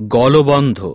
গলবন্ধ।